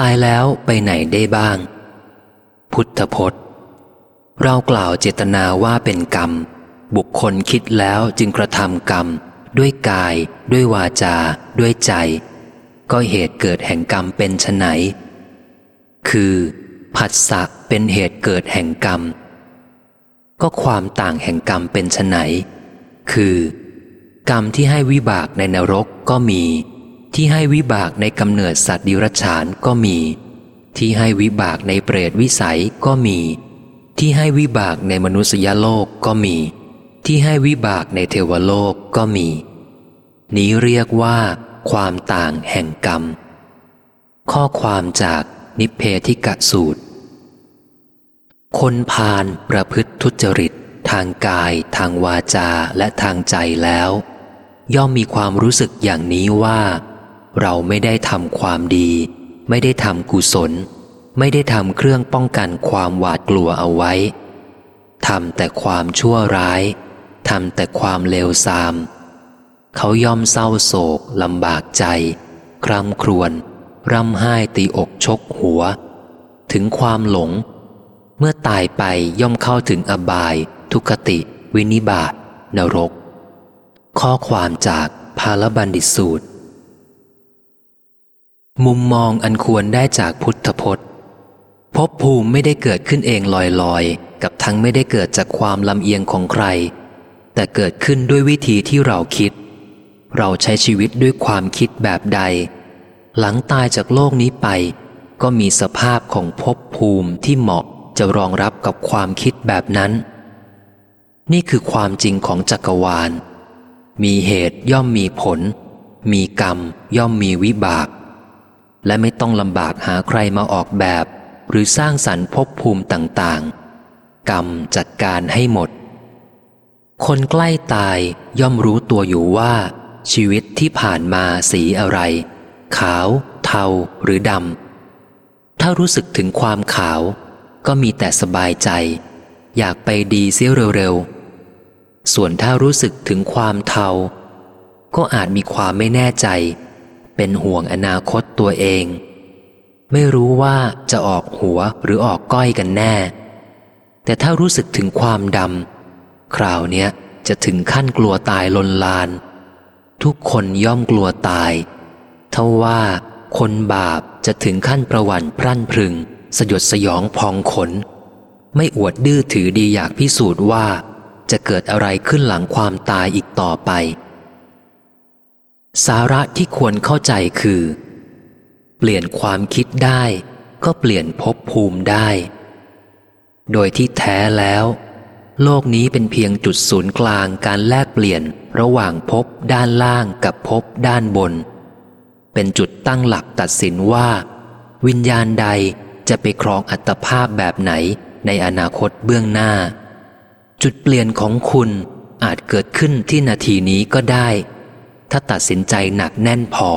ตายแล้วไปไหนได้บ้าง พุทธพจน์ เรากล่าวเจตนาว่าเป็นกรรม บุคคลคิดแล้วจึงกระทำกรรม ด้วยกาย ด้วยวาจา ด้วยใจ ก็เหตุเกิดแห่งกรรมเป็นไฉนคือผัสสะเป็นเหตุเกิดแห่งกรรม ก็ความต่างแห่งกรรมเป็นไฉนคือ กรรมที่ให้วิบากในนรกก็มี ที่ให้วิบากในกำเนิดสัตว์ดิรัจฉานก็มี ที่ให้วิบากในเปรตวิสัยก็มี ที่ให้วิบากในมนุษยโลกก็มี ที่ให้วิบากในเทวโลกก็มี นี้เรียกว่า ความต่างแห่งกรรม ข้อความจากนิเพธิกะสูตร คนพาลประพฤติทุจริต ทางกาย ทางวาจาและทางใจแล้ว ย่อมมีความรู้สึกอย่างนี้ว่า เราไม่ได้ทำความดี ไม่ได้ทำกุศล ไม่ได้ทำเครื่องป้องกันความหวาดกลัวเอาไว้ทำแต่ความชั่วร้ายทำแต่ความเลวทราม เขาย่อมเศร้าโศกลำบากใจ คร่ำครวญร่ำไห้ตีอกชกหัว ถึงความหลง เมื่อตายไปย่อมเข้าถึงอบาย ทุกติ วินิบาตนรก ข้อความจากพาลบัณฑิตสูตร มุมมองอันควรได้จากพุทธพจน์ภพภูมิไม่ได้เกิดขึ้นเองลอยๆ กับทั้งไม่ได้เกิดจากความลำเอียงของใคร แต่เกิดขึ้นด้วยวิธีที่เราคิด เราใช้ชีวิตด้วยความคิดแบบใด หลังตายจากโลกนี้ไป ก็มีสภาพของภพภูมิที่เหมาะจะรองรับกับความคิดแบบนั้น นี่คือความจริงของจักรวาล มีเหตุย่อมมีผล มีกรรมย่อมมีวิบาก และไม่ต้องลำบากหาใครมาออกแบบ หรือสร้างสรรค์ภพภูมิต่างๆ กรรมจัดการให้หมด คนใกล้ตายย่อมรู้ตัวอยู่ว่า ชีวิตที่ผ่านมาสีอะไร ขาว เทาหรือดำถ้ารู้สึกถึงความขาว ก็มีแต่สบายใจ อยากไปดีเสียเร็วๆส่วนถ้ารู้สึกถึงความเทา ก็อาจมีความไม่แน่ใจ เป็นห่วงอนาคตตัวเอง ไม่รู้ว่าจะออกหัวหรือออกก้อยกันแน่ แต่ถ้ารู้สึกถึงความดำคราวเนี้ยจะถึงขั้นกลัวตายลนลาน ทุกคนย่อมกลัวตายเท่าว่าคนบาปจะถึงขั้นประวันพรั่นพรึง สยดสยองพองขน ไม่อวดดื้อถือดีอยากพิสูจน์ว่า จะเกิดอะไรขึ้นหลังความตายอีกต่อไป สาระที่ควรเข้าใจคือ เปลี่ยนความคิดได้ ก็เปลี่ยนภพภูมิได้ โดยที่แท้แล้ว โลกนี้เป็นเพียงจุดศูนย์กลางการแลกเปลี่ยนระหว่างภพด้านล่างกับภพด้านบน เป็นจุดตั้งหลักตัดสินว่า วิญญาณใดจะไปครองอัตภาพแบบไหนในอนาคตเบื้องหน้า จุดเปลี่ยนของคุณอาจเกิดขึ้นที่นาทีนี้ก็ได้ ถ้าตัดสินใจหนักแน่นพอ